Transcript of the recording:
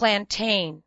plantain.